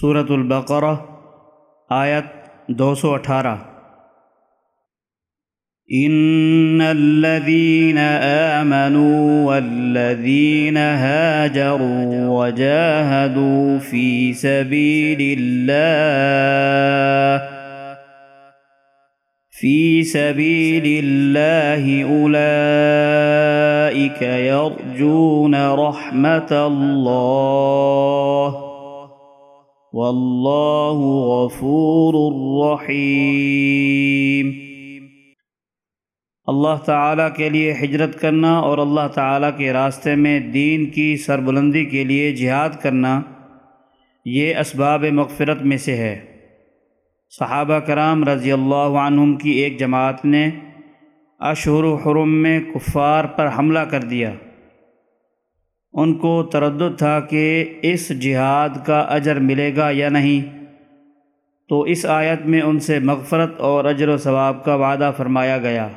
صورت البقرہ، آیت دو سو اٹھارہ۔ ان الذين آمنوا والذين هاجروا وجاهدوا في سبيل الله، في سبيل الله أولئك يرجون رحمة الله۔ واللہ غفور الرحیم اللہ تعالیٰ کے لیے ہجرت کرنا اور اللہ تعالیٰ کے راستے میں دین کی سربلندی کے لیے جہاد کرنا، یہ اسباب مغفرت میں سے ہے۔ صحابہ کرام رضی اللہ عنہم کی ایک جماعت نے اشہر و حرم میں کفار پر حملہ کر دیا۔ ان کو تردد تھا کہ اس جہاد کا اجر ملے گا یا نہیں۔ تو اس آیت میں ان سے مغفرت اور اجر و ثواب کا وعدہ فرمایا گیا۔